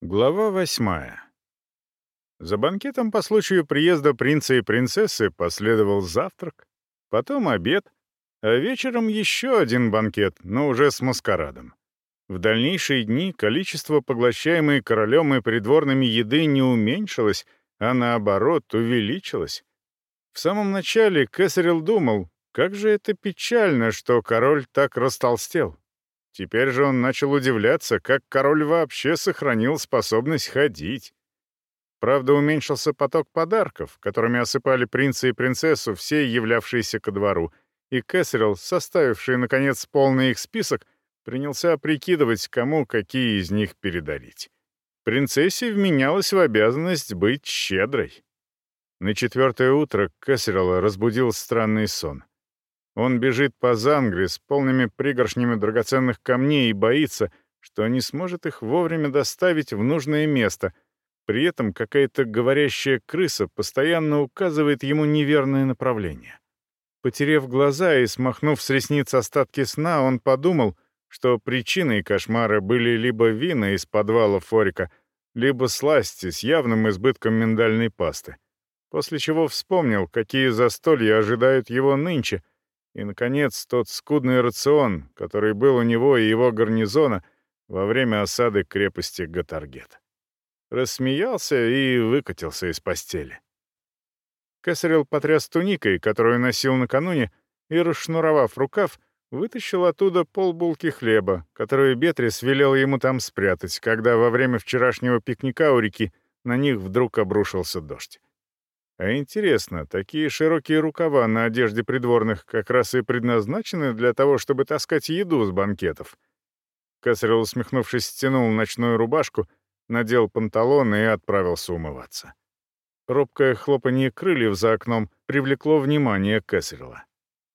Глава восьмая. За банкетом по случаю приезда принца и принцессы последовал завтрак, потом обед, а вечером еще один банкет, но уже с маскарадом. В дальнейшие дни количество поглощаемой королем и придворными еды не уменьшилось, а наоборот увеличилось. В самом начале Кесарел думал, как же это печально, что король так растолстел. Теперь же он начал удивляться, как король вообще сохранил способность ходить. Правда, уменьшился поток подарков, которыми осыпали принца и принцессу все являвшиеся ко двору, и Кэссерилл, составивший, наконец, полный их список, принялся прикидывать, кому какие из них передарить. Принцессе вменялась в обязанность быть щедрой. На четвертое утро Кэссерилла разбудил странный сон. Он бежит по Зангре с полными пригоршнями драгоценных камней и боится, что не сможет их вовремя доставить в нужное место. При этом какая-то говорящая крыса постоянно указывает ему неверное направление. Потерев глаза и смахнув с ресниц остатки сна, он подумал, что причиной кошмара были либо вина из подвала Форика, либо сласти с явным избытком миндальной пасты. После чего вспомнил, какие застолья ожидают его нынче — и, наконец, тот скудный рацион, который был у него и его гарнизона во время осады крепости Гатаргет. Рассмеялся и выкатился из постели. Кесарел потряс туникой, которую носил накануне, и, расшнуровав рукав, вытащил оттуда полбулки хлеба, которую Бетрис велел ему там спрятать, когда во время вчерашнего пикника у реки на них вдруг обрушился дождь. А интересно, такие широкие рукава на одежде придворных как раз и предназначены для того, чтобы таскать еду с банкетов. Кесарел, усмехнувшись, стянул ночную рубашку, надел панталоны и отправился умываться. Робкое хлопанье крыльев за окном привлекло внимание Кесарела.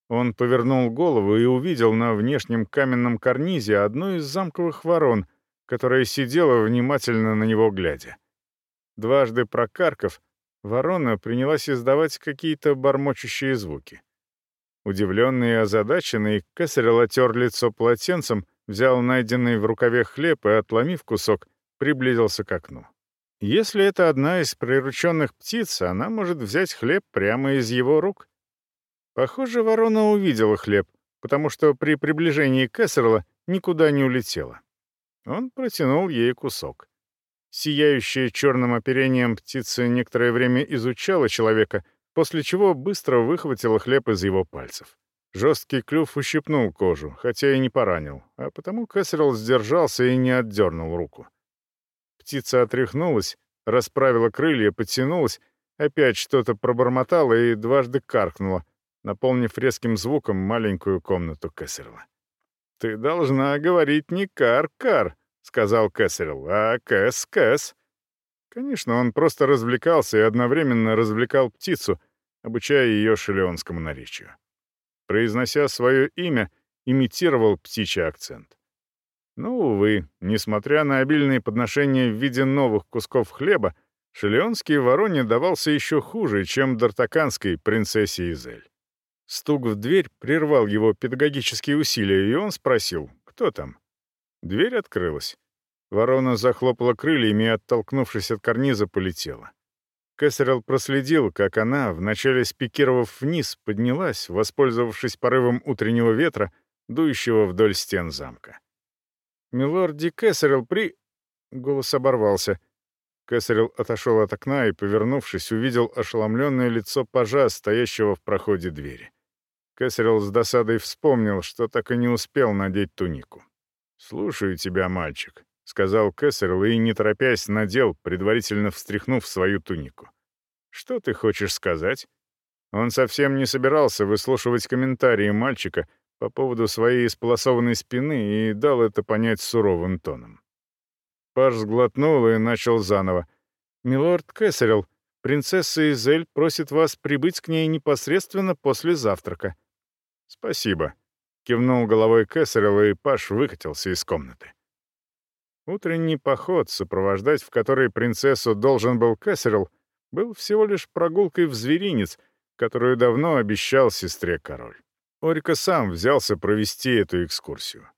Он повернул голову и увидел на внешнем каменном карнизе одну из замковых ворон, которая сидела внимательно на него глядя. Дважды прокарков — ворона принялась издавать какие-то бормочущие звуки. Удивленный и озадаченный, Кесарел отер лицо полотенцем, взял найденный в рукаве хлеб и, отломив кусок, приблизился к окну. Если это одна из прирученных птиц, она может взять хлеб прямо из его рук. Похоже, ворона увидела хлеб, потому что при приближении Кессерла никуда не улетела. Он протянул ей кусок. Сияющая черным оперением птица некоторое время изучала человека, после чего быстро выхватила хлеб из его пальцев. Жесткий клюв ущипнул кожу, хотя и не поранил, а потому Кэссерилл сдержался и не отдернул руку. Птица отряхнулась, расправила крылья, подтянулась, опять что-то пробормотала и дважды каркнула, наполнив резким звуком маленькую комнату Кэссерилла. «Ты должна говорить не кар-кар», — сказал Кэссерилл, — «а Кэс-Кэс». Конечно, он просто развлекался и одновременно развлекал птицу, обучая ее шелеонскому наречию. Произнося свое имя, имитировал птичий акцент. Но, увы, несмотря на обильные подношения в виде новых кусков хлеба, шелеонский вороне давался еще хуже, чем дартаканской принцессе Изель. Стук в дверь прервал его педагогические усилия, и он спросил, кто там. Дверь открылась. Ворона захлопала крыльями и, оттолкнувшись от карниза, полетела. Кэссерилл проследил, как она, вначале спикировав вниз, поднялась, воспользовавшись порывом утреннего ветра, дующего вдоль стен замка. «Милорди Кэссерилл при...» Голос оборвался. Кэссерилл отошел от окна и, повернувшись, увидел ошеломленное лицо пажа, стоящего в проходе двери. Кэссерилл с досадой вспомнил, что так и не успел надеть тунику. «Слушаю тебя, мальчик», — сказал Кэссерл и, не торопясь, надел, предварительно встряхнув свою тунику. «Что ты хочешь сказать?» Он совсем не собирался выслушивать комментарии мальчика по поводу своей исполосованной спины и дал это понять суровым тоном. Паш сглотнул и начал заново. «Милорд Кэссерилл, принцесса Изель просит вас прибыть к ней непосредственно после завтрака». «Спасибо», Кивнул головой Кэссерилл, и Паш выкатился из комнаты. Утренний поход, сопровождать в который принцессу должен был Кэссерилл, был всего лишь прогулкой в зверинец, которую давно обещал сестре король. Орика сам взялся провести эту экскурсию.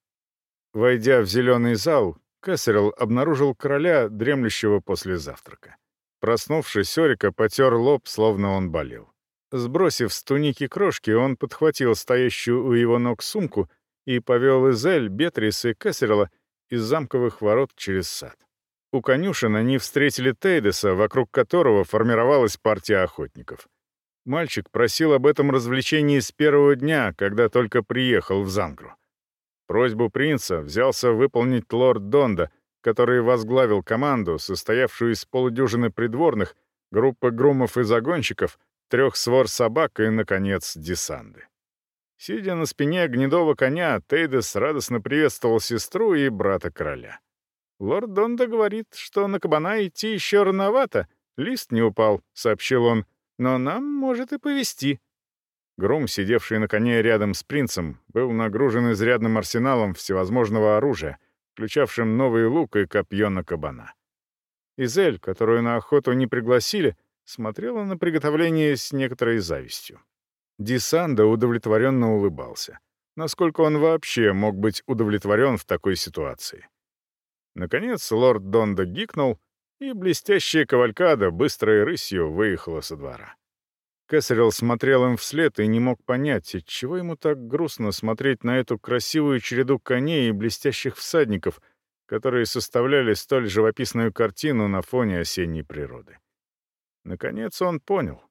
Войдя в зеленый зал, Кессерилл обнаружил короля, дремлющего после завтрака. Проснувшись, Орика потер лоб, словно он болел. Сбросив с туники крошки, он подхватил стоящую у его ног сумку и повел Изель, Бетрис и Кессерла из замковых ворот через сад. У конюшен они встретили Тейдеса, вокруг которого формировалась партия охотников. Мальчик просил об этом развлечении с первого дня, когда только приехал в Зангру. Просьбу принца взялся выполнить лорд Донда, который возглавил команду, состоявшую из полудюжины придворных, группы грумов и загонщиков, трех свор собак и, наконец, десанды. Сидя на спине гнедого коня, Тейдес радостно приветствовал сестру и брата короля. «Лорд Донда говорит, что на кабана идти еще рановато. Лист не упал», — сообщил он. «Но нам может и повезти». Грум, сидевший на коне рядом с принцем, был нагружен изрядным арсеналом всевозможного оружия, включавшим новый лук и копье на кабана. Изель, которую на охоту не пригласили, смотрела на приготовление с некоторой завистью. Дисанда удовлетворенно улыбался. Насколько он вообще мог быть удовлетворен в такой ситуации? Наконец лорд Донда гикнул, и блестящая кавалькада быстрой рысью выехала со двора. Кэссерилл смотрел им вслед и не мог понять, отчего ему так грустно смотреть на эту красивую череду коней и блестящих всадников, которые составляли столь живописную картину на фоне осенней природы. Наконец он понял.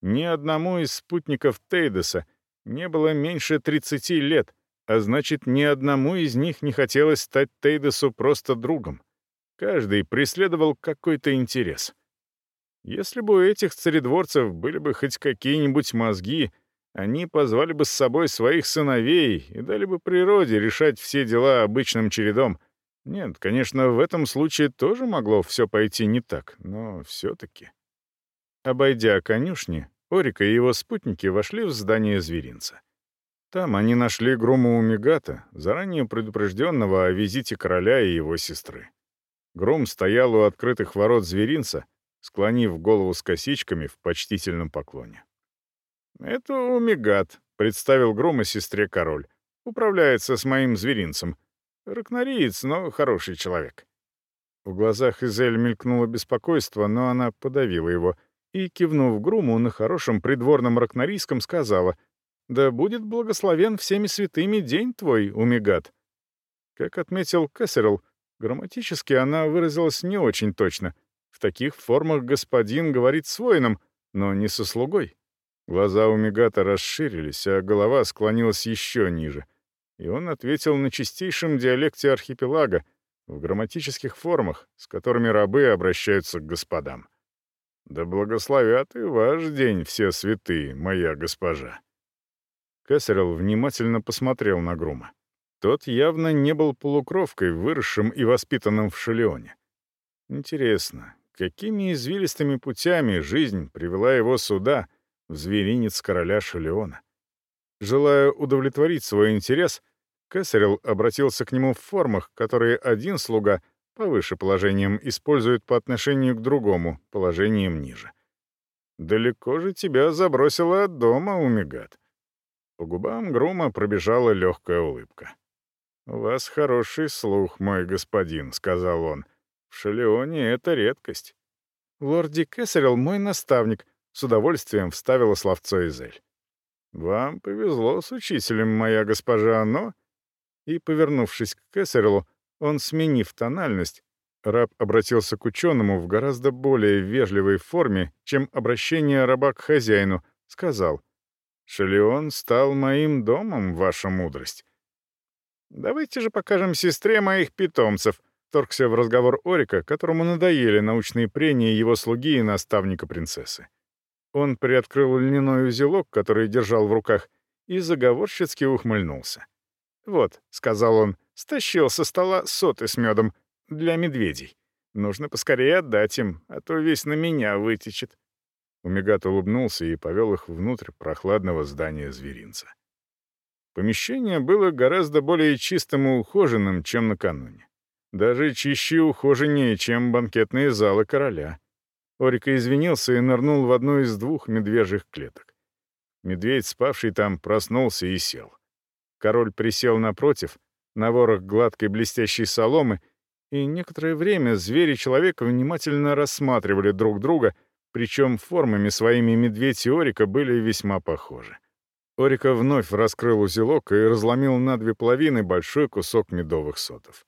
Ни одному из спутников Тейдеса не было меньше 30 лет, а значит, ни одному из них не хотелось стать Тейдесу просто другом. Каждый преследовал какой-то интерес — если бы у этих царедворцев были бы хоть какие-нибудь мозги, они позвали бы с собой своих сыновей и дали бы природе решать все дела обычным чередом. Нет, конечно, в этом случае тоже могло все пойти не так, но все-таки. Обойдя конюшни, Орика и его спутники вошли в здание зверинца. Там они нашли Грума Умигата, заранее предупрежденного о визите короля и его сестры. Грум стоял у открытых ворот зверинца, склонив голову с косичками в почтительном поклоне. «Это Умигат», — представил Грома сестре король. «Управляется с моим зверинцем. Ракнориец, но хороший человек». В глазах Изель мелькнуло беспокойство, но она подавила его и, кивнув Груму на хорошем придворном ракнорийском, сказала, «Да будет благословен всеми святыми день твой, Умигат». Как отметил Кессерл, грамматически она выразилась не очень точно — в таких формах господин говорит с воином, но не со слугой. Глаза у Мегата расширились, а голова склонилась еще ниже. И он ответил на чистейшем диалекте архипелага, в грамматических формах, с которыми рабы обращаются к господам. «Да благословят и ваш день все святые, моя госпожа». Кесарел внимательно посмотрел на Грума. Тот явно не был полукровкой, выросшим и воспитанным в Шелеоне. Интересно, какими извилистыми путями жизнь привела его сюда, в зверинец короля Шелеона. Желая удовлетворить свой интерес, Кесарел обратился к нему в формах, которые один слуга повыше положением использует по отношению к другому, положением ниже. «Далеко же тебя забросило от дома, Умигат». По губам Грума пробежала легкая улыбка. «У вас хороший слух, мой господин», — сказал он. В Шелеоне это редкость. Лорди Кессерилл — мой наставник, — с удовольствием вставила словцо Изель. «Вам повезло с учителем, моя госпожа, но...» И, повернувшись к Кессерилу, он, сменив тональность, раб обратился к ученому в гораздо более вежливой форме, чем обращение раба к хозяину, сказал, «Шелеон стал моим домом, ваша мудрость. Давайте же покажем сестре моих питомцев», Торгся в разговор Орика, которому надоели научные прения его слуги и наставника принцессы. Он приоткрыл льняной узелок, который держал в руках, и заговорщицки ухмыльнулся. «Вот», — сказал он, — «стащил со стола соты с медом для медведей. Нужно поскорее отдать им, а то весь на меня вытечет». Умигат улыбнулся и повел их внутрь прохладного здания зверинца. Помещение было гораздо более чистым и ухоженным, чем накануне. Даже чище и ухоженнее, чем банкетные залы короля. Орика извинился и нырнул в одну из двух медвежьих клеток. Медведь, спавший там, проснулся и сел. Король присел напротив, на ворох гладкой блестящей соломы, и некоторое время звери и человек внимательно рассматривали друг друга, причем формами своими медведь и Орика были весьма похожи. Орика вновь раскрыл узелок и разломил на две половины большой кусок медовых сотов.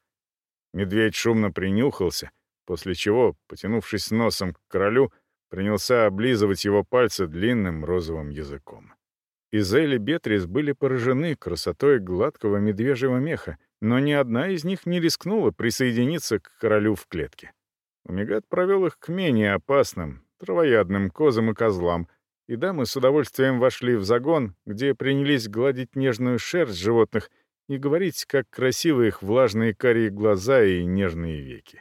Медведь шумно принюхался, после чего, потянувшись носом к королю, принялся облизывать его пальцы длинным розовым языком. Изель и Бетрис были поражены красотой гладкого медвежьего меха, но ни одна из них не рискнула присоединиться к королю в клетке. Умигат провел их к менее опасным, травоядным козам и козлам, и дамы с удовольствием вошли в загон, где принялись гладить нежную шерсть животных и говорить, как красивы их влажные карие глаза и нежные веки.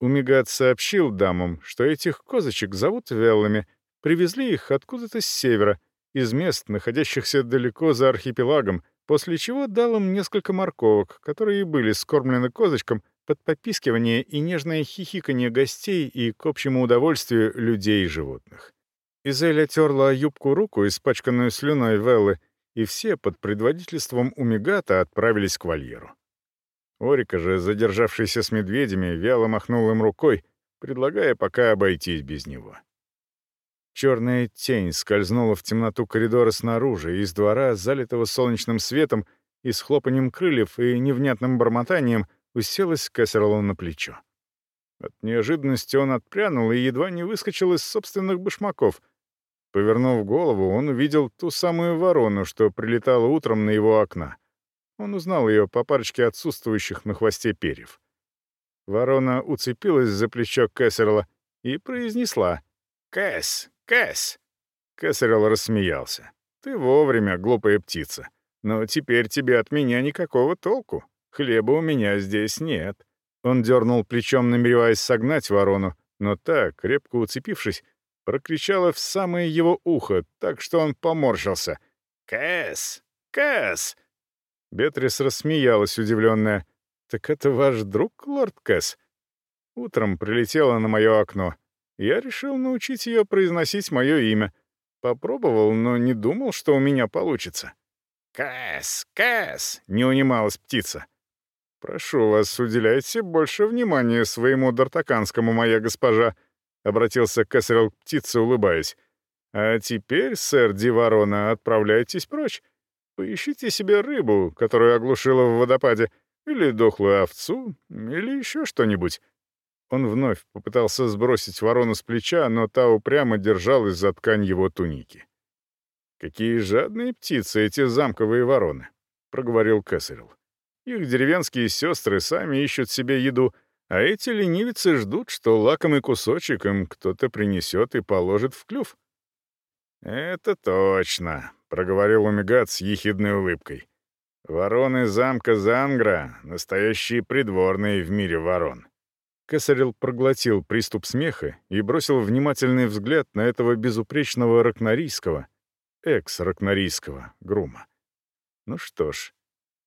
Умигат сообщил дамам, что этих козочек зовут Веллами, привезли их откуда-то с севера — из мест, находящихся далеко за архипелагом, после чего дал им несколько морковок, которые были скормлены козочкам под попискивание и нежное хихиканье гостей и к общему удовольствию людей и животных. Изель отерла юбку руку, испачканную слюной Веллы, и все под предводительством Умигата отправились к вольеру. Орика же, задержавшийся с медведями, вяло махнул им рукой, предлагая пока обойтись без него. Черная тень скользнула в темноту коридора снаружи, из двора, залитого солнечным светом, и с хлопанием крыльев и невнятным бормотанием уселась Кассерлу на плечо. От неожиданности он отпрянул и едва не выскочил из собственных башмаков. Повернув голову, он увидел ту самую ворону, что прилетала утром на его окна. Он узнал ее по парочке отсутствующих на хвосте перьев. Ворона уцепилась за плечо Кэссерла и произнесла «Кэс, «Кэс!» Кэссерилл рассмеялся. «Ты вовремя, глупая птица. Но теперь тебе от меня никакого толку. Хлеба у меня здесь нет». Он дернул плечом, намереваясь согнать ворону, но та, крепко уцепившись, прокричала в самое его ухо, так что он поморщился. «Кэс! Кэс!» Бетрис рассмеялась, удивленная. «Так это ваш друг, лорд Кэс?» Утром прилетела на мое окно я решил научить ее произносить мое имя. Попробовал, но не думал, что у меня получится. «Кэс, Кэс!» — не унималась птица. «Прошу вас, уделяйте больше внимания своему дартаканскому, моя госпожа», — обратился Кэссерилл к птице, улыбаясь. «А теперь, сэр Диварона, отправляйтесь прочь. Поищите себе рыбу, которую оглушила в водопаде, или дохлую овцу, или еще что-нибудь. Он вновь попытался сбросить ворону с плеча, но та упрямо держалась за ткань его туники. «Какие жадные птицы эти замковые вороны», — проговорил Кесарел. «Их деревенские сестры сами ищут себе еду, а эти ленивицы ждут, что лакомый кусочек им кто-то принесет и положит в клюв». «Это точно», — проговорил Умигат с ехидной улыбкой. «Вороны замка Зангра — настоящие придворные в мире ворон. Кесарел проглотил приступ смеха и бросил внимательный взгляд на этого безупречного ракнорийского, экс-ракнорийского грума. Ну что ж,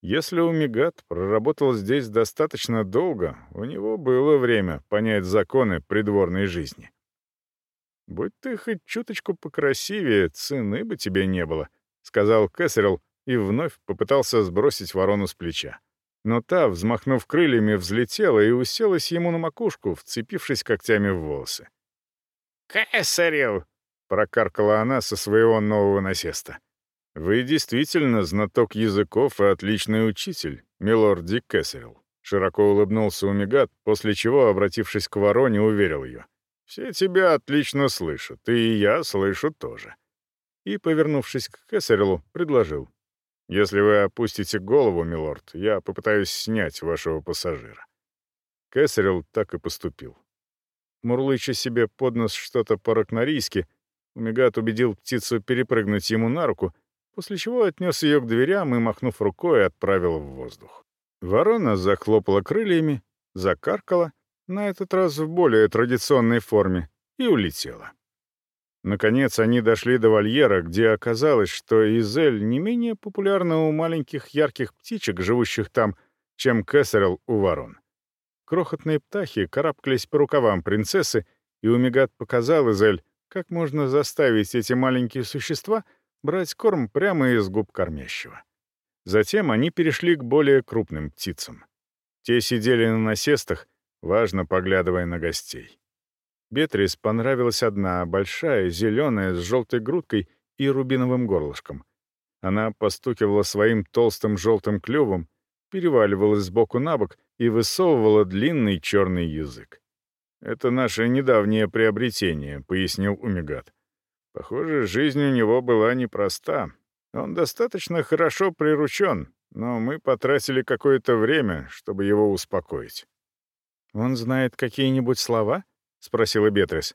если Умигат проработал здесь достаточно долго, у него было время понять законы придворной жизни. «Будь ты хоть чуточку покрасивее, цены бы тебе не было», — сказал Кесарел и вновь попытался сбросить ворону с плеча но та, взмахнув крыльями, взлетела и уселась ему на макушку, вцепившись когтями в волосы. «Кэссерил!» — прокаркала она со своего нового насеста. «Вы действительно знаток языков и отличный учитель, милорд Дик Кэссерил», — широко улыбнулся Умигат, после чего, обратившись к вороне, уверил ее. «Все тебя отлично слышат, и я слышу тоже». И, повернувшись к Кэссерилу, предложил. Если вы опустите голову, милорд, я попытаюсь снять вашего пассажира». Кэссерилл так и поступил. Мурлыча себе под нос что-то по-ракнорийски, Умигат убедил птицу перепрыгнуть ему на руку, после чего отнес ее к дверям и, махнув рукой, отправил в воздух. Ворона захлопала крыльями, закаркала, на этот раз в более традиционной форме, и улетела. Наконец они дошли до вольера, где оказалось, что Изель не менее популярна у маленьких ярких птичек, живущих там, чем Кэссерл у ворон. Крохотные птахи карабкались по рукавам принцессы, и Умигат показал Изель, как можно заставить эти маленькие существа брать корм прямо из губ кормящего. Затем они перешли к более крупным птицам. Те сидели на насестах, важно поглядывая на гостей. Бетрис понравилась одна, большая, зеленая, с желтой грудкой и рубиновым горлышком. Она постукивала своим толстым желтым клювом, переваливалась сбоку на бок и высовывала длинный черный язык. «Это наше недавнее приобретение», — пояснил Умигат. «Похоже, жизнь у него была непроста. Он достаточно хорошо приручен, но мы потратили какое-то время, чтобы его успокоить». «Он знает какие-нибудь слова?» — спросила Бетрис.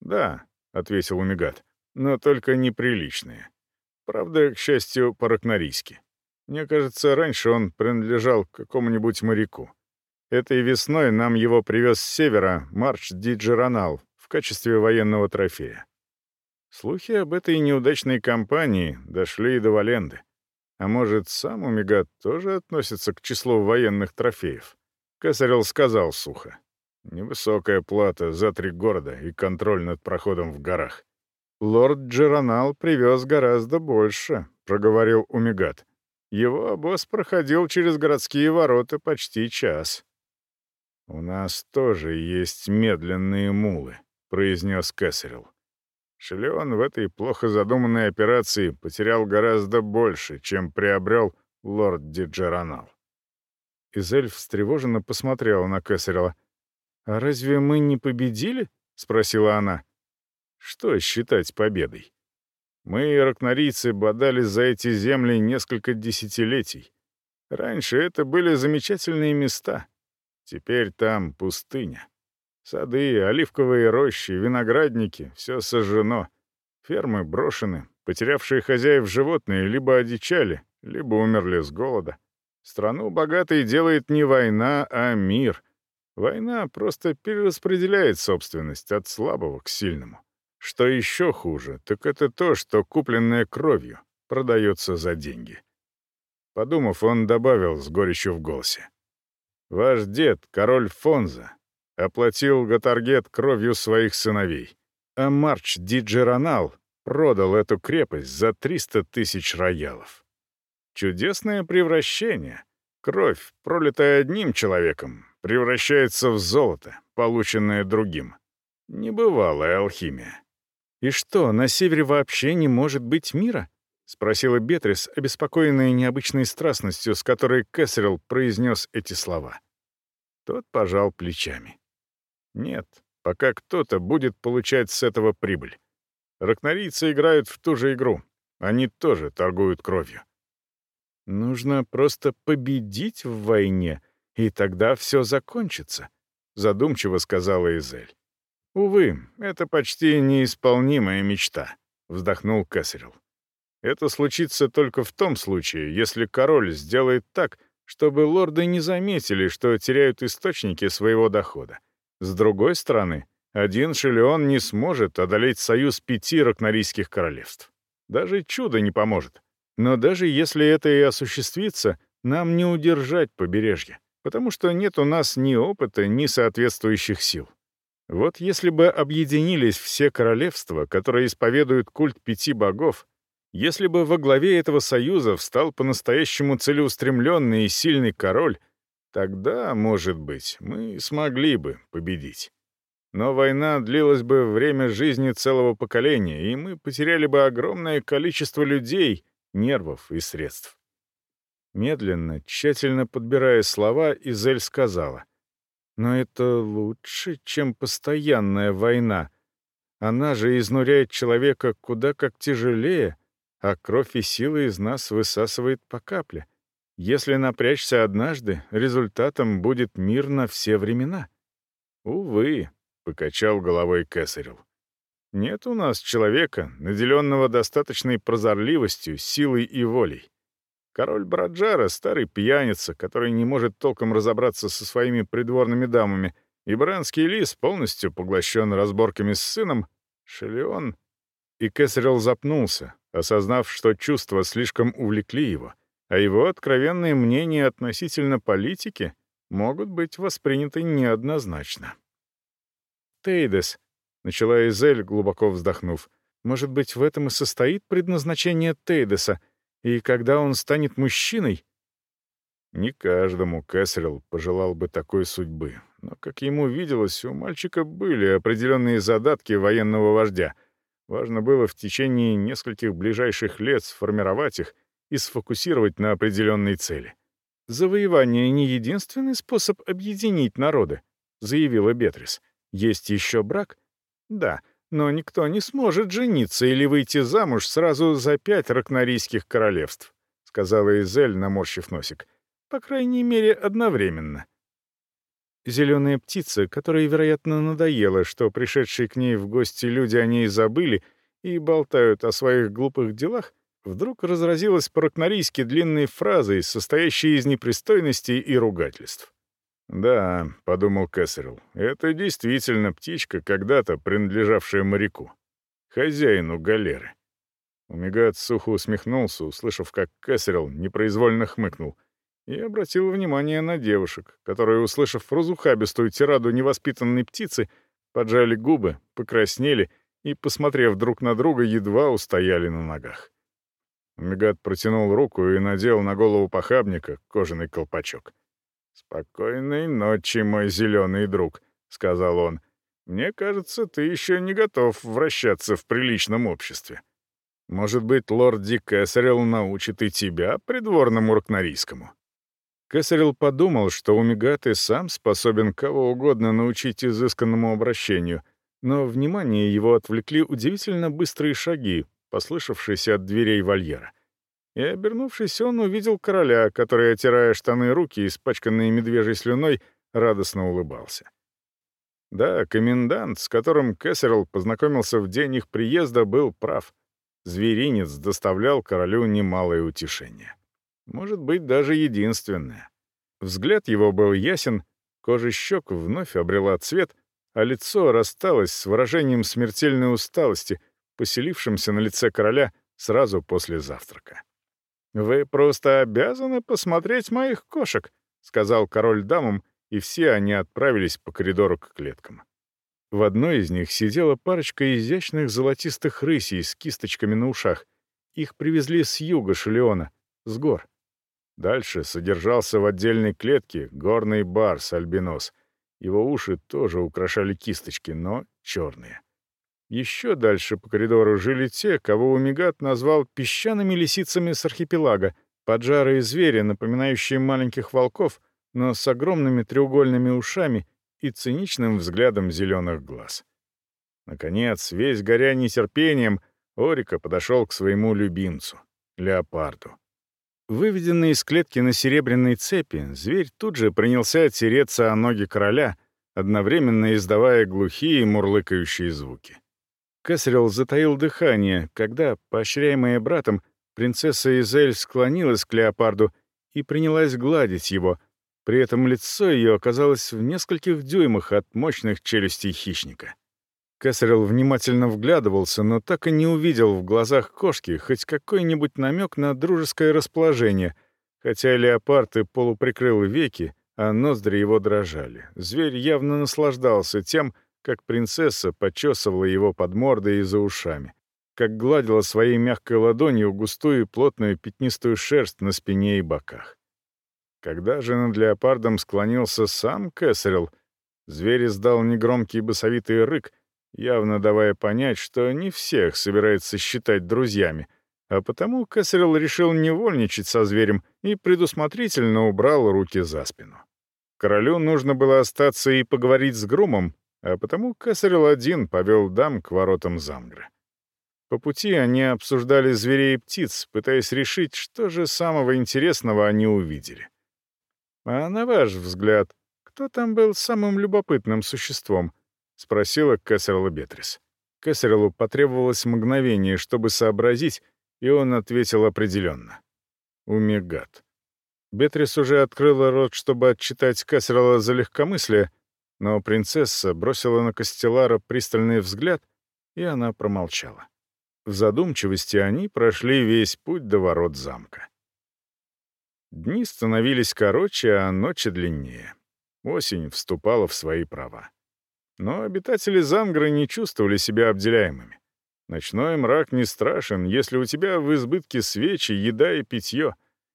«Да», — ответил Умигат, — «но только неприличные. Правда, к счастью, по-ракнорийски. Мне кажется, раньше он принадлежал какому-нибудь моряку. Этой весной нам его привез с севера Марч Диджеронал в качестве военного трофея. Слухи об этой неудачной кампании дошли и до Валенды. А может, сам Умигат тоже относится к числу военных трофеев? Кесарел сказал сухо. Невысокая плата за три города и контроль над проходом в горах. «Лорд Джеронал привез гораздо больше», — проговорил Умигат. «Его обоз проходил через городские ворота почти час. «У нас тоже есть медленные мулы», — произнес Кесарел. Шелеон в этой плохо задуманной операции потерял гораздо больше, чем приобрел лорд Диджеронал. Изель встревоженно посмотрела на Кесарева. «А разве мы не победили?» — спросила она. «Что считать победой? Мы, иракнорийцы, бодались за эти земли несколько десятилетий. Раньше это были замечательные места, Теперь там пустыня. Сады, оливковые рощи, виноградники — все сожжено. Фермы брошены, потерявшие хозяев животные либо одичали, либо умерли с голода. Страну богатой делает не война, а мир. Война просто перераспределяет собственность от слабого к сильному. Что еще хуже, так это то, что купленное кровью продается за деньги. Подумав, он добавил с горечью в голосе. Ваш дед, король Фонза, оплатил Гатаргет кровью своих сыновей, а Марч Диджеронал продал эту крепость за 300 тысяч роялов. Чудесное превращение. Кровь, пролитая одним человеком, превращается в золото, полученное другим. Небывалая алхимия. «И что, на севере вообще не может быть мира?» — спросила Бетрис, обеспокоенная необычной страстностью, с которой Кэссерилл произнес эти слова. Тот пожал плечами. «Нет, пока кто-то будет получать с этого прибыль. Ракнорийцы играют в ту же игру. Они тоже торгуют кровью». «Нужно просто победить в войне, и тогда все закончится», — задумчиво сказала Изель. «Увы, это почти неисполнимая мечта», — вздохнул Кесарел. Это случится только в том случае, если король сделает так, чтобы лорды не заметили, что теряют источники своего дохода. С другой стороны, один шиллион не сможет одолеть союз пяти ракнорийских королевств. Даже чудо не поможет. Но даже если это и осуществится, нам не удержать побережье, потому что нет у нас ни опыта, ни соответствующих сил. Вот если бы объединились все королевства, которые исповедуют культ пяти богов, если бы во главе этого союза встал по-настоящему целеустремленный и сильный король, тогда, может быть, мы смогли бы победить. Но война длилась бы время жизни целого поколения, и мы потеряли бы огромное количество людей, нервов и средств. Медленно, тщательно подбирая слова, Изель сказала, «Но это лучше, чем постоянная война. Она же изнуряет человека куда как тяжелее, а кровь и силы из нас высасывает по капле. Если напрячься однажды, результатом будет мир на все времена. «Увы», — покачал головой Кесарел. «Нет у нас человека, наделенного достаточной прозорливостью, силой и волей. Король Браджара — старый пьяница, который не может толком разобраться со своими придворными дамами, и Бранский лис полностью поглощен разборками с сыном, Шелеон...» И Кесарел запнулся, осознав, что чувства слишком увлекли его, а его откровенные мнения относительно политики могут быть восприняты неоднозначно. «Тейдес», — начала Изель, глубоко вздохнув, «может быть, в этом и состоит предназначение Тейдеса, и когда он станет мужчиной...» Не каждому Кэссерилл пожелал бы такой судьбы, Но, как ему виделось, у мальчика были определенные задатки военного вождя. Важно было в течение нескольких ближайших лет сформировать их и сфокусировать на определенной цели. «Завоевание — не единственный способ объединить народы», — заявила Бетрис. «Есть еще брак?» «Да, но никто не сможет жениться или выйти замуж сразу за пять ракнорийских королевств», — сказала Изель, наморщив носик. «По крайней мере, одновременно». Зеленая птица, которой, вероятно, надоело, что пришедшие к ней в гости люди о ней забыли и болтают о своих глупых делах, вдруг разразилась по-ракнорийски длинной фразой, состоящей из непристойностей и ругательств. «Да», — подумал Кэссерилл, — «это действительно птичка, когда-то принадлежавшая моряку, хозяину галеры». Умигат сухо усмехнулся, услышав, как Кэссерилл непроизвольно хмыкнул, и обратил внимание на девушек, которые, услышав разухабистую тираду невоспитанной птицы, поджали губы, покраснели и, посмотрев друг на друга, едва устояли на ногах. Мегат протянул руку и надел на голову похабника кожаный колпачок. «Спокойной ночи, мой зеленый друг», — сказал он. «Мне кажется, ты еще не готов вращаться в приличном обществе. Может быть, лорд Ди Кэссерилл научит и тебя придворному ракнорийскому». Кэссерилл подумал, что Умигат и сам способен кого угодно научить изысканному обращению, но внимание его отвлекли удивительно быстрые шаги, послышавшиеся от дверей вольера и, обернувшись, он увидел короля, который, отирая штаны руки, испачканные медвежьей слюной, радостно улыбался. Да, комендант, с которым Кессерл познакомился в день их приезда, был прав. Зверинец доставлял королю немалое утешение. Может быть, даже единственное. Взгляд его был ясен, кожа щек вновь обрела цвет, а лицо рассталось с выражением смертельной усталости, поселившимся на лице короля сразу после завтрака. «Вы просто обязаны посмотреть моих кошек», — сказал король дамам, и все они отправились по коридору к клеткам. В одной из них сидела парочка изящных золотистых рысей с кисточками на ушах. Их привезли с юга Шелеона, с гор. Дальше содержался в отдельной клетке горный барс-альбинос. Его уши тоже украшали кисточки, но черные. Еще дальше по коридору жили те, кого Умигат назвал песчаными лисицами с архипелага, поджарые звери, напоминающие маленьких волков, но с огромными треугольными ушами и циничным взглядом зеленых глаз. Наконец, весь горя нетерпением, Орика подошел к своему любимцу — леопарду. Выведенный из клетки на серебряной цепи, зверь тут же принялся тереться о ноги короля, одновременно издавая глухие мурлыкающие звуки. Кесарел затаил дыхание, когда, поощряемая братом, принцесса Изель склонилась к леопарду и принялась гладить его, при этом лицо ее оказалось в нескольких дюймах от мощных челюстей хищника. Кесарел внимательно вглядывался, но так и не увидел в глазах кошки хоть какой-нибудь намек на дружеское расположение, хотя леопард и полуприкрыл веки, а ноздри его дрожали. Зверь явно наслаждался тем, как принцесса почесывала его под мордой и за ушами, как гладила своей мягкой ладонью густую плотную пятнистую шерсть на спине и боках. Когда же над леопардом склонился сам Кэссерилл, зверь издал негромкий басовитый рык, явно давая понять, что не всех собирается считать друзьями, а потому Кэссерилл решил не вольничать со зверем и предусмотрительно убрал руки за спину. Королю нужно было остаться и поговорить с Грумом, а потому Кесарел один повел дам к воротам Замгры. По пути они обсуждали зверей и птиц, пытаясь решить, что же самого интересного они увидели. «А на ваш взгляд, кто там был самым любопытным существом?» — спросила Кэссерла Бетрис. Кэссерлу потребовалось мгновение, чтобы сообразить, и он ответил определенно. «Умегат». Бетрис уже открыла рот, чтобы отчитать Кэссерла за легкомыслие, но принцесса бросила на Костелара пристальный взгляд, и она промолчала. В задумчивости они прошли весь путь до ворот замка. Дни становились короче, а ночи длиннее. Осень вступала в свои права. Но обитатели Замгры не чувствовали себя обделяемыми. Ночной мрак не страшен, если у тебя в избытке свечи, еда и питье,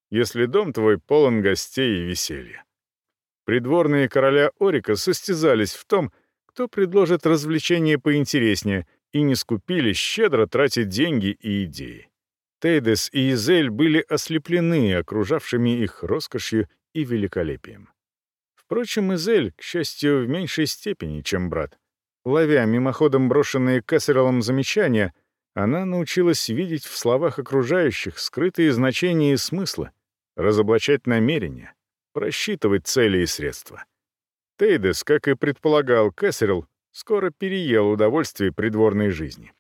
если дом твой полон гостей и веселья. Придворные короля Орика состязались в том, кто предложит развлечение поинтереснее, и не скупились щедро тратить деньги и идеи. Тейдес и Изель были ослеплены окружавшими их роскошью и великолепием. Впрочем, Изель, к счастью, в меньшей степени, чем брат. Ловя мимоходом брошенные Кассерелом замечания, она научилась видеть в словах окружающих скрытые значения и смыслы, разоблачать намерения, просчитывать цели и средства. Тейдес, как и предполагал Кэссерилл, скоро переел удовольствие придворной жизни.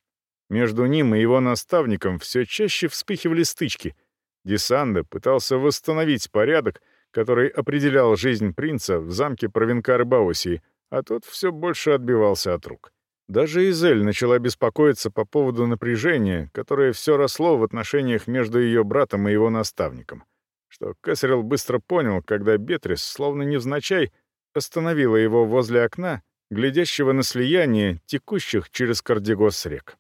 Между ним и его наставником все чаще вспыхивали стычки. Десанда пытался восстановить порядок, который определял жизнь принца в замке Провинкары Баусии, а тот все больше отбивался от рук. Даже Изель начала беспокоиться по поводу напряжения, которое все росло в отношениях между ее братом и его наставником, что Кэссерилл быстро понял, когда Бетрис, словно невзначай, остановила его возле окна, глядящего на слияние текущих через Кардегос рек.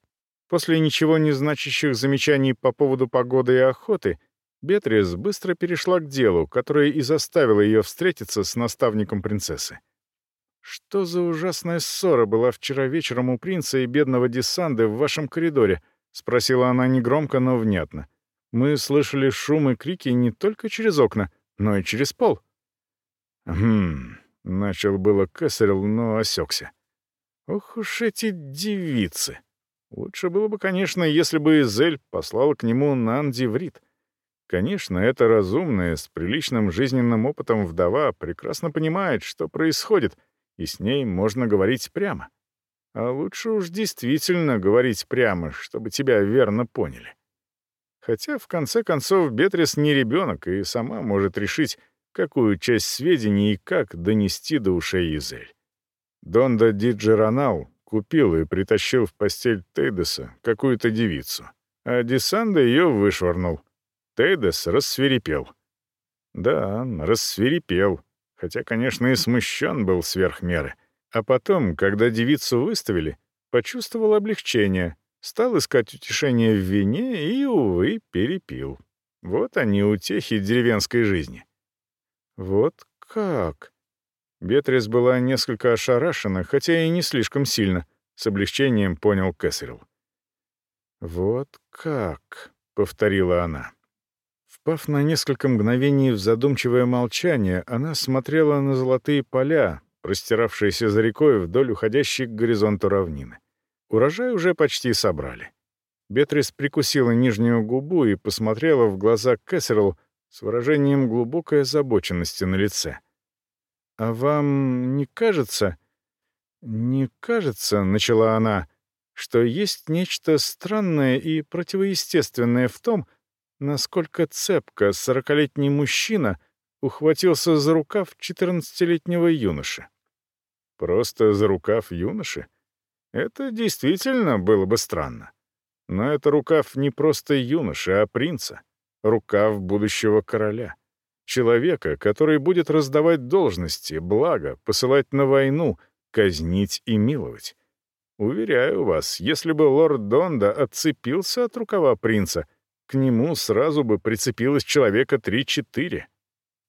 После ничего не значащих замечаний по поводу погоды и охоты, Бетрис быстро перешла к делу, которое и заставило ее встретиться с наставником принцессы. «Что за ужасная ссора была вчера вечером у принца и бедного Десанды в вашем коридоре?» — спросила она негромко, но внятно. «Мы слышали шум и крики не только через окна, но и через пол». «Хм...» — начал было Кесарел, но осекся. «Ох уж эти девицы! Лучше было бы, конечно, если бы Изель послала к нему Нанди в Рит. Конечно, эта разумная, с приличным жизненным опытом вдова прекрасно понимает, что происходит — и с ней можно говорить прямо. А лучше уж действительно говорить прямо, чтобы тебя верно поняли. Хотя, в конце концов, Бетрис не ребенок и сама может решить, какую часть сведений и как донести до ушей Изель. Донда Диджеранал купил и притащил в постель Тейдеса какую-то девицу, а Десанда ее вышвырнул. Тейдес рассверепел. Да, рассверепел, хотя, конечно, и смущен был сверх меры. А потом, когда девицу выставили, почувствовал облегчение, стал искать утешение в вине и, увы, перепил. Вот они, утехи деревенской жизни. Вот как? Бетрис была несколько ошарашена, хотя и не слишком сильно, с облегчением понял Кэссерилл. «Вот как», — повторила она. Впав на несколько мгновений в задумчивое молчание, она смотрела на золотые поля, простиравшиеся за рекой вдоль уходящей к горизонту равнины. Урожай уже почти собрали. Бетрис прикусила нижнюю губу и посмотрела в глаза Кэссерл с выражением глубокой озабоченности на лице. «А вам не кажется...» «Не кажется», — начала она, — «что есть нечто странное и противоестественное в том, насколько цепко сорокалетний мужчина ухватился за рукав четырнадцатилетнего юноши. Просто за рукав юноши? Это действительно было бы странно. Но это рукав не просто юноши, а принца. Рукав будущего короля. Человека, который будет раздавать должности, благо, посылать на войну, казнить и миловать. Уверяю вас, если бы лорд Донда отцепился от рукава принца — к нему сразу бы прицепилось человека три-четыре.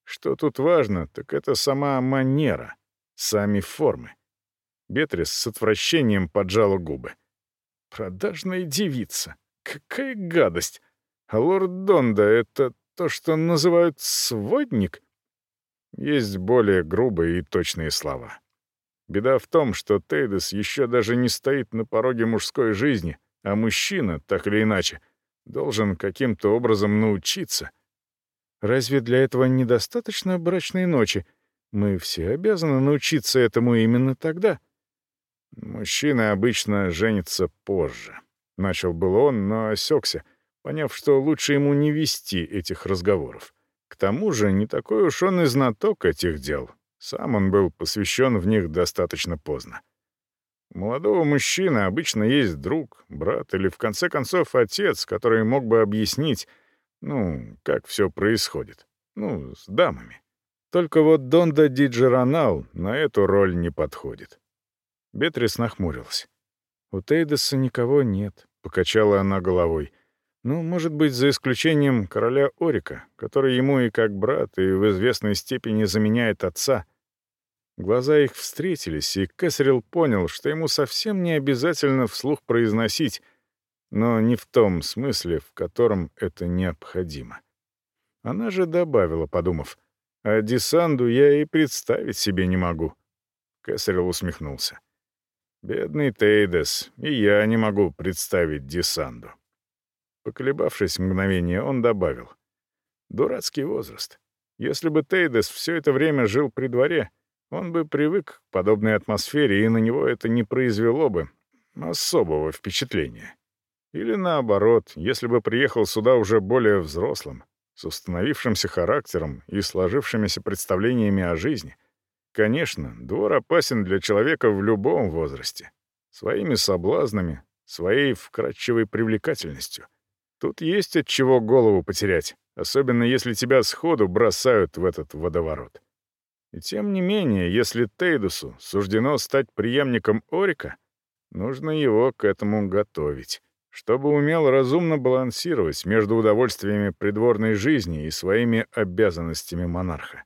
Что тут важно, так это сама манера, сами формы. Бетрис с отвращением поджала губы. Продажная девица. Какая гадость. А лорд Донда — это то, что называют сводник? Есть более грубые и точные слова. Беда в том, что Тейдес еще даже не стоит на пороге мужской жизни, а мужчина, так или иначе, — Должен каким-то образом научиться. Разве для этого недостаточно брачной ночи? Мы все обязаны научиться этому именно тогда. Мужчины обычно женятся позже. Начал был он, но осекся, поняв, что лучше ему не вести этих разговоров. К тому же не такой уж он и знаток этих дел. Сам он был посвящен в них достаточно поздно. У молодого мужчины обычно есть друг, брат или, в конце концов, отец, который мог бы объяснить, ну, как все происходит. Ну, с дамами. Только вот Донда Диджеронал на эту роль не подходит. Бетрис нахмурилась. «У Тейдеса никого нет», — покачала она головой. «Ну, может быть, за исключением короля Орика, который ему и как брат, и в известной степени заменяет отца. Глаза их встретились, и Кэссерилл понял, что ему совсем не обязательно вслух произносить, но не в том смысле, в котором это необходимо. Она же добавила, подумав, «А Десанду я и представить себе не могу». Кэссерилл усмехнулся. «Бедный Тейдес, и я не могу представить Десанду». Поколебавшись мгновение, он добавил. «Дурацкий возраст. Если бы Тейдес все это время жил при дворе, он бы привык к подобной атмосфере, и на него это не произвело бы особого впечатления. Или наоборот, если бы приехал сюда уже более взрослым, с установившимся характером и сложившимися представлениями о жизни. Конечно, двор опасен для человека в любом возрасте. Своими соблазнами, своей вкрадчивой привлекательностью. Тут есть от чего голову потерять, особенно если тебя сходу бросают в этот водоворот. И тем не менее, если Тейдусу суждено стать преемником Орика, нужно его к этому готовить, чтобы умел разумно балансировать между удовольствиями придворной жизни и своими обязанностями монарха.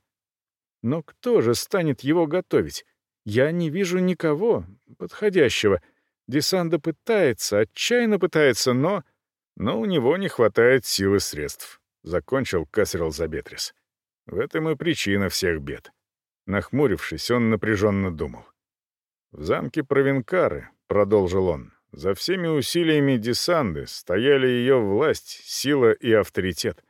Но кто же станет его готовить? Я не вижу никого подходящего. Десанда пытается, отчаянно пытается, но но у него не хватает сил и средств», — закончил Кассерл Забетрис. «В этом и причина всех бед». Нахмурившись, он напряженно думал. «В замке Провинкары», — продолжил он, — «за всеми усилиями Десанды стояли ее власть, сила и авторитет.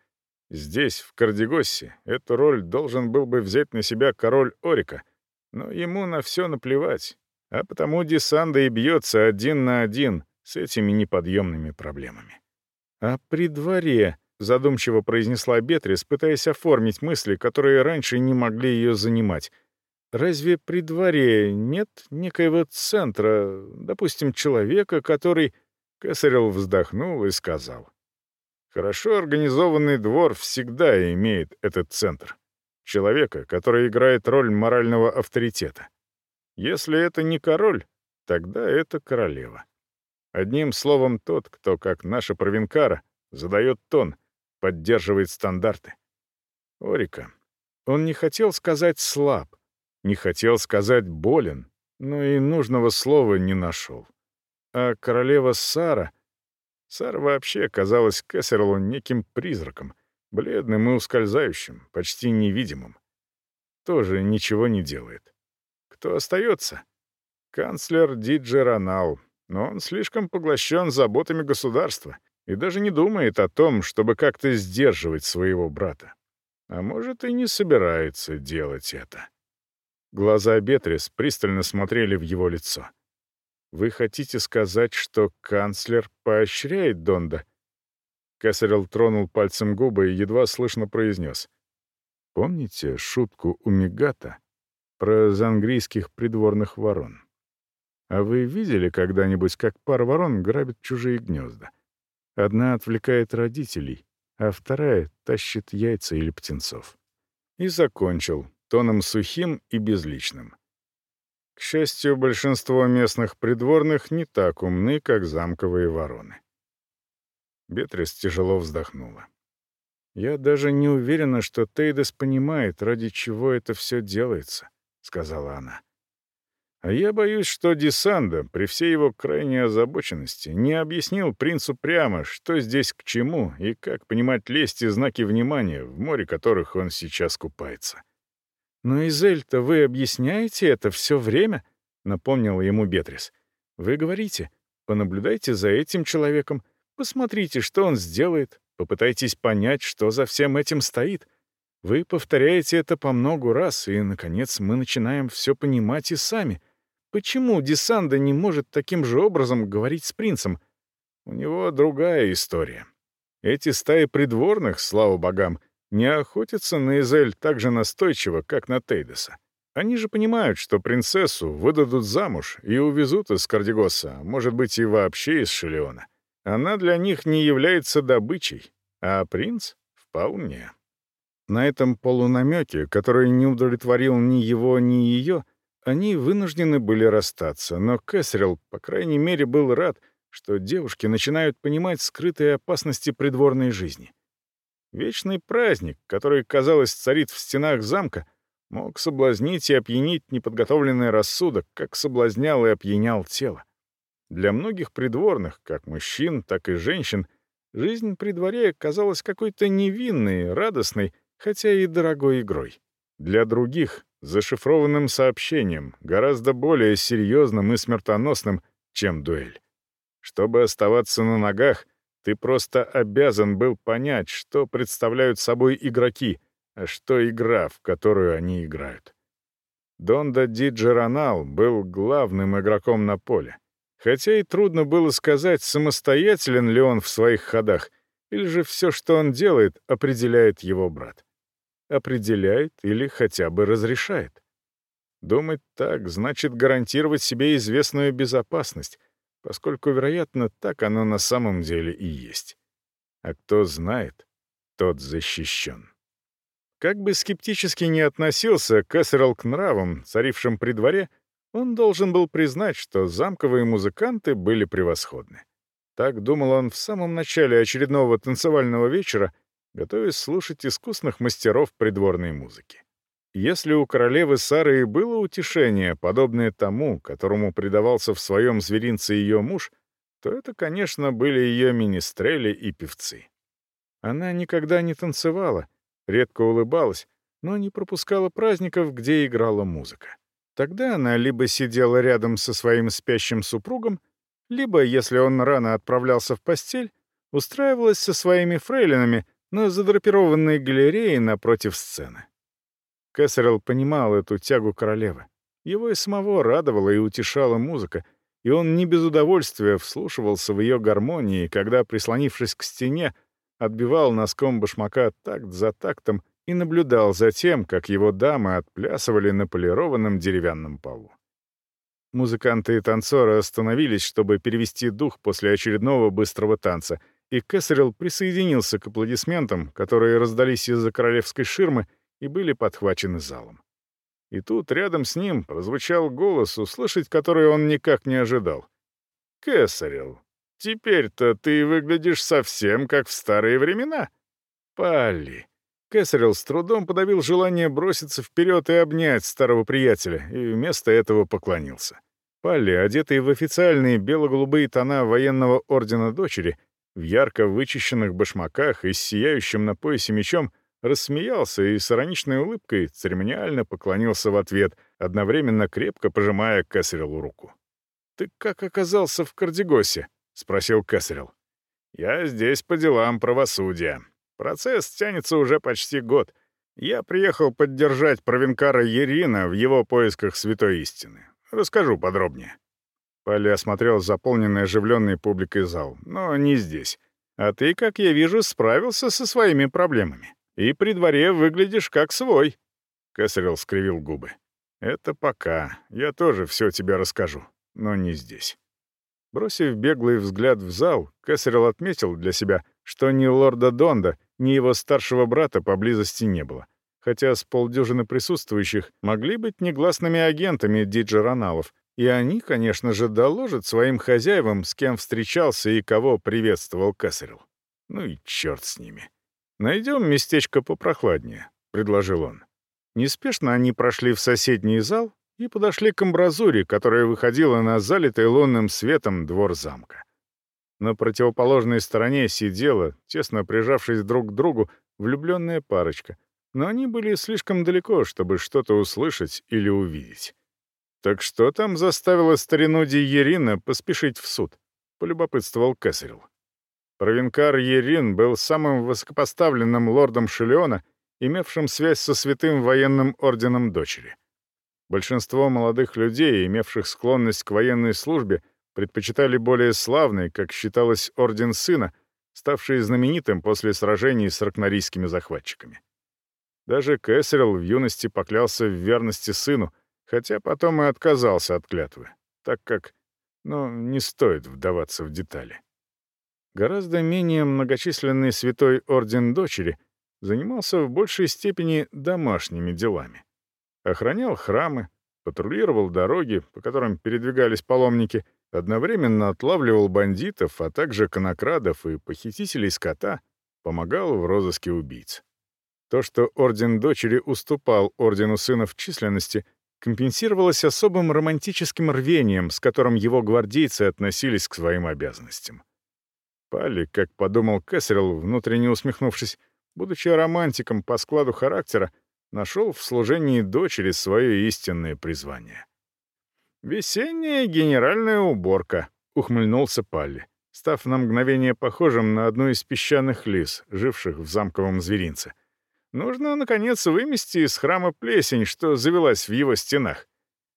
Здесь, в Кардегоссе, эту роль должен был бы взять на себя король Орика, но ему на все наплевать, а потому Десанда и бьется один на один с этими неподъемными проблемами. «А при дворе», — задумчиво произнесла Бетрис, пытаясь оформить мысли, которые раньше не могли ее занимать. «Разве при дворе нет некоего центра, допустим, человека, который...» Кесарел вздохнул и сказал. «Хорошо организованный двор всегда имеет этот центр. Человека, который играет роль морального авторитета. Если это не король, тогда это королева. Одним словом, тот, кто, как наша провинкара, задает тон, поддерживает стандарты. Орика. Он не хотел сказать «слаб», не хотел сказать «болен», но и нужного слова не нашел. А королева Сара... Сара вообще казалась Кессерлу неким призраком, бледным и ускользающим, почти невидимым. Тоже ничего не делает. Кто остается? Канцлер Диджи Ронал, но он слишком поглощен заботами государства и даже не думает о том, чтобы как-то сдерживать своего брата. А может, и не собирается делать это. Глаза Бетрис пристально смотрели в его лицо. «Вы хотите сказать, что канцлер поощряет Донда?» Кессерилл тронул пальцем губы и едва слышно произнес. «Помните шутку у Мигата про зангрийских придворных ворон?» А вы видели когда-нибудь, как пара ворон грабит чужие гнезда? Одна отвлекает родителей, а вторая тащит яйца или птенцов. И закончил, тоном сухим и безличным. К счастью, большинство местных придворных не так умны, как замковые вороны. Бетрис тяжело вздохнула. «Я даже не уверена, что Тейдес понимает, ради чего это все делается», — сказала она. А я боюсь, что Десанда, при всей его крайней озабоченности, не объяснил принцу прямо, что здесь к чему и как понимать лесть и знаки внимания, в море которых он сейчас купается. «Но, Изель-то, вы объясняете это все время?» — напомнил ему Бетрис. «Вы говорите, понаблюдайте за этим человеком, посмотрите, что он сделает, попытайтесь понять, что за всем этим стоит». Вы повторяете это по многу раз, и, наконец, мы начинаем все понимать и сами. Почему Десанда не может таким же образом говорить с принцем? У него другая история. Эти стаи придворных, слава богам, не охотятся на Изель так же настойчиво, как на Тейдеса. Они же понимают, что принцессу выдадут замуж и увезут из Кардигоса, может быть, и вообще из Шелеона. Она для них не является добычей, а принц — вполне. На этом полунамеке, который не удовлетворил ни его, ни ее, они вынуждены были расстаться, но Кэссерилл, по крайней мере, был рад, что девушки начинают понимать скрытые опасности придворной жизни. Вечный праздник, который, казалось, царит в стенах замка, Мог соблазнить и опьянить неподготовленный рассудок, как соблазнял и опьянял тело. Для многих придворных, как мужчин, так и женщин, жизнь при дворе казалась какой-то невинной, радостной, хотя и дорогой игрой. Для других — зашифрованным сообщением, гораздо более серьезным и смертоносным, чем дуэль. Чтобы оставаться на ногах, ты просто обязан был понять, что представляют собой игроки, а что игра, в которую они играют. Донда Ди Джеронал был главным игроком на поле. Хотя и трудно было сказать, самостоятелен ли он в своих ходах, или же все, что он делает, определяет его брат. Определяет или хотя бы разрешает. Думать так значит гарантировать себе известную безопасность, поскольку, вероятно, так оно на самом деле и есть. А кто знает, тот защищен. Как бы скептически не относился Кэссерл к нравам, царившим при дворе, он должен был признать, что замковые музыканты были превосходны. Так думал он в самом начале очередного танцевального вечера, готовясь слушать искусных мастеров придворной музыки. Если у королевы Сары и было утешение, подобное тому, которому предавался в своем зверинце ее муж, то это, конечно, были ее министрели и певцы. Она никогда не танцевала, редко улыбалась, но не пропускала праздников, где играла музыка. Тогда она либо сидела рядом со своим спящим супругом, либо, если он рано отправлялся в постель, устраивалась со своими фрейлинами на задрапированной галерее напротив сцены. Кэссерилл понимал эту тягу королевы. Его и самого радовала и утешала музыка, и он не без удовольствия вслушивался в ее гармонии, когда, прислонившись к стене, отбивал носком башмака такт за тактом и наблюдал за тем, как его дамы отплясывали на полированном деревянном полу. Музыканты и танцоры остановились, чтобы перевести дух после очередного быстрого танца, и Кэссерилл присоединился к аплодисментам, которые раздались из-за королевской ширмы и были подхвачены залом. И тут рядом с ним прозвучал голос, услышать который он никак не ожидал. «Кесарел, теперь-то ты выглядишь совсем как в старые времена». «Палли». Кесарел с трудом подавил желание броситься вперед и обнять старого приятеля, и вместо этого поклонился. Палли, одетый в официальные бело-голубые тона военного ордена дочери, в ярко вычищенных башмаках и с сияющим на поясе мечом, рассмеялся и с ироничной улыбкой церемониально поклонился в ответ, одновременно крепко пожимая Кэссерилу руку. «Ты как оказался в Кардигосе?» — спросил Кэссерил. «Я здесь по делам правосудия. Процесс тянется уже почти год. Я приехал поддержать провинкара Ерина в его поисках святой истины. Расскажу подробнее». Пали осмотрел заполненный оживленной публикой зал, но не здесь. А ты, как я вижу, справился со своими проблемами. И при дворе выглядишь как свой». Кесарел скривил губы. «Это пока. Я тоже все тебе расскажу, но не здесь». Бросив беглый взгляд в зал, Кесарел отметил для себя, что ни лорда Донда, ни его старшего брата поблизости не было, хотя с полдюжины присутствующих могли быть негласными агентами диджероналов, и они, конечно же, доложат своим хозяевам, с кем встречался и кого приветствовал Кесарел. Ну и черт с ними. «Найдем местечко попрохладнее», — предложил он. Неспешно они прошли в соседний зал и подошли к амбразуре, которая выходила на залитый лунным светом двор замка. На противоположной стороне сидела, тесно прижавшись друг к другу, влюбленная парочка, но они были слишком далеко, чтобы что-то услышать или увидеть. «Так что там заставило старину Диерина поспешить в суд?» — полюбопытствовал Кесарел. Провинкар Ерин был самым высокопоставленным лордом Шелеона, имевшим связь со святым военным орденом дочери. Большинство молодых людей, имевших склонность к военной службе, предпочитали более славный, как считалось, орден сына, ставший знаменитым после сражений с ракнорийскими захватчиками. Даже Кэссерилл в юности поклялся в верности сыну, хотя потом и отказался от клятвы, так как, ну, не стоит вдаваться в детали. Гораздо менее многочисленный святой орден дочери занимался в большей степени домашними делами. Охранял храмы, патрулировал дороги, по которым передвигались паломники, одновременно отлавливал бандитов, а также конокрадов и похитителей скота, помогал в розыске убийц. То, что орден дочери уступал ордену сына в численности, компенсировалось особым романтическим рвением, с которым его гвардейцы относились к своим обязанностям. Пали, как подумал Кэссерилл, внутренне усмехнувшись, будучи романтиком по складу характера, нашел в служении дочери свое истинное призвание. «Весенняя генеральная уборка», — ухмыльнулся Палли, став на мгновение похожим на одну из песчаных лис, живших в замковом зверинце. «Нужно, наконец, вымести из храма плесень, что завелась в его стенах.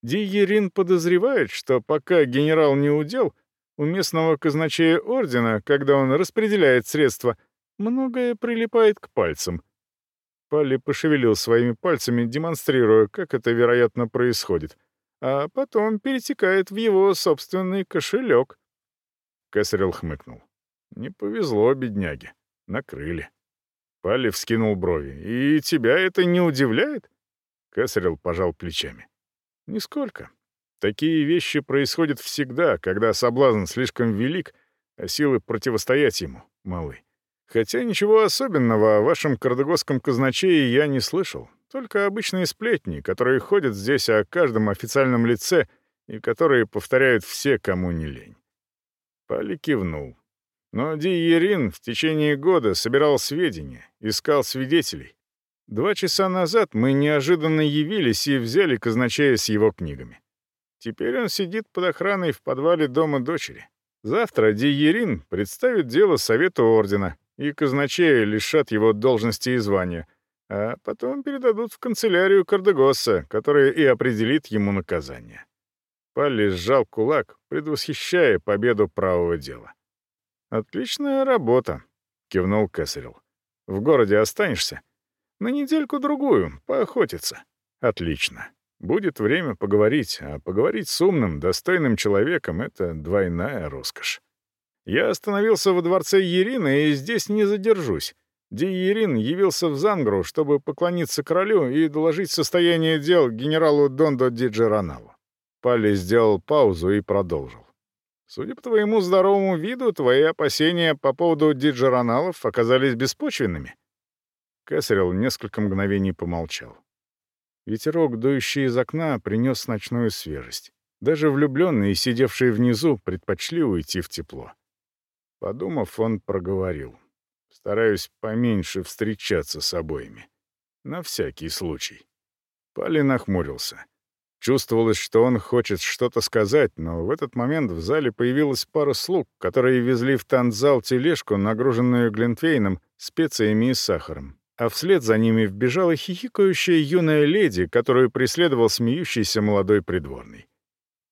Диерин подозревает, что пока генерал не удел, у местного казначея ордена, когда он распределяет средства, многое прилипает к пальцам. Палли пошевелил своими пальцами, демонстрируя, как это, вероятно, происходит, а потом перетекает в его собственный кошелек. Кесарел хмыкнул. «Не повезло, бедняге. Накрыли». Палли вскинул брови. «И тебя это не удивляет?» Кесарел пожал плечами. «Нисколько. Такие вещи происходят всегда, когда соблазн слишком велик, а силы противостоять ему малы. Хотя ничего особенного о вашем кардегосском казначее я не слышал, только обычные сплетни, которые ходят здесь о каждом официальном лице и которые повторяют все, кому не лень. Пали кивнул. Но Ди Ерин в течение года собирал сведения, искал свидетелей. Два часа назад мы неожиданно явились и взяли казначея с его книгами. Теперь он сидит под охраной в подвале дома дочери. Завтра Диерин представит дело Совету Ордена, и казначея лишат его должности и звания, а потом передадут в канцелярию Кардегоса, которая и определит ему наказание. Палли сжал кулак, предвосхищая победу правого дела. «Отличная работа», — кивнул Кесарел. «В городе останешься? На недельку-другую, поохотиться. Отлично. Будет время поговорить, а поговорить с умным, достойным человеком — это двойная роскошь. Я остановился во дворце Ерины и здесь не задержусь. Ди Ерин явился в Зангру, чтобы поклониться королю и доложить состояние дел генералу Дондо Ди Джераналу. Палли сделал паузу и продолжил. Судя по твоему здоровому виду, твои опасения по поводу диджероналов оказались беспочвенными. Кесарел несколько мгновений помолчал. Ветерок, дующий из окна, принес ночную свежесть. Даже влюбленные, сидевшие внизу, предпочли уйти в тепло. Подумав, он проговорил. «Стараюсь поменьше встречаться с обоими. На всякий случай». Пали нахмурился. Чувствовалось, что он хочет что-то сказать, но в этот момент в зале появилась пара слуг, которые везли в танцзал тележку, нагруженную глинтвейном, специями и сахаром а вслед за ними вбежала хихикающая юная леди, которую преследовал смеющийся молодой придворный.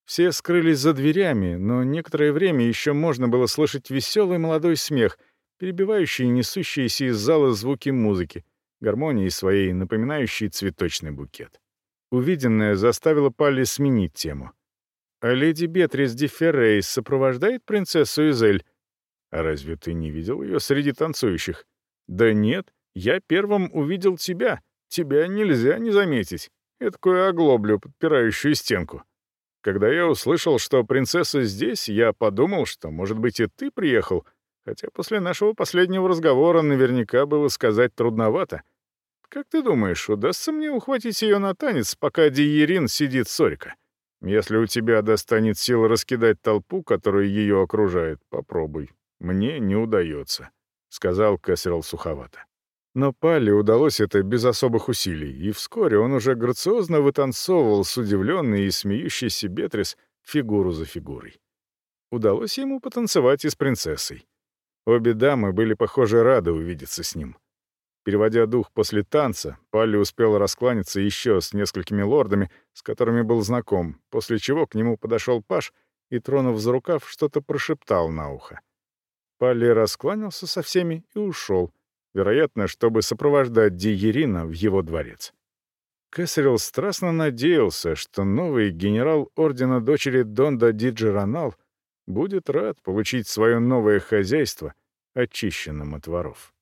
Все скрылись за дверями, но некоторое время еще можно было слышать веселый молодой смех, перебивающий несущиеся из зала звуки музыки, гармонии своей, напоминающей цветочный букет. Увиденное заставило Палли сменить тему. «А леди Бетрис де Феррейс сопровождает принцессу Изель?» «А разве ты не видел ее среди танцующих?» «Да нет. Я первым увидел тебя. Тебя нельзя не заметить. Эдакую оглоблю, подпирающую стенку. Когда я услышал, что принцесса здесь, я подумал, что, может быть, и ты приехал, хотя после нашего последнего разговора наверняка было сказать трудновато. Как ты думаешь, удастся мне ухватить ее на танец, пока Диерин сидит сорика? Если у тебя достанет сил раскидать толпу, которая ее окружает, попробуй. Мне не удается», — сказал Кэссерл суховато. Но Пале удалось это без особых усилий, и вскоре он уже грациозно вытанцовывал с удивленной и смеющейся Бетрис фигуру за фигурой. Удалось ему потанцевать и с принцессой. Обе дамы были, похоже, рады увидеться с ним. Переводя дух после танца, Палли успел раскланяться еще с несколькими лордами, с которыми был знаком, после чего к нему подошел Паш и, тронув за рукав, что-то прошептал на ухо. Палли раскланялся со всеми и ушел, вероятно, чтобы сопровождать Диерина в его дворец. Кесарел страстно надеялся, что новый генерал ордена дочери Донда Диджеронал будет рад получить свое новое хозяйство, очищенным от воров.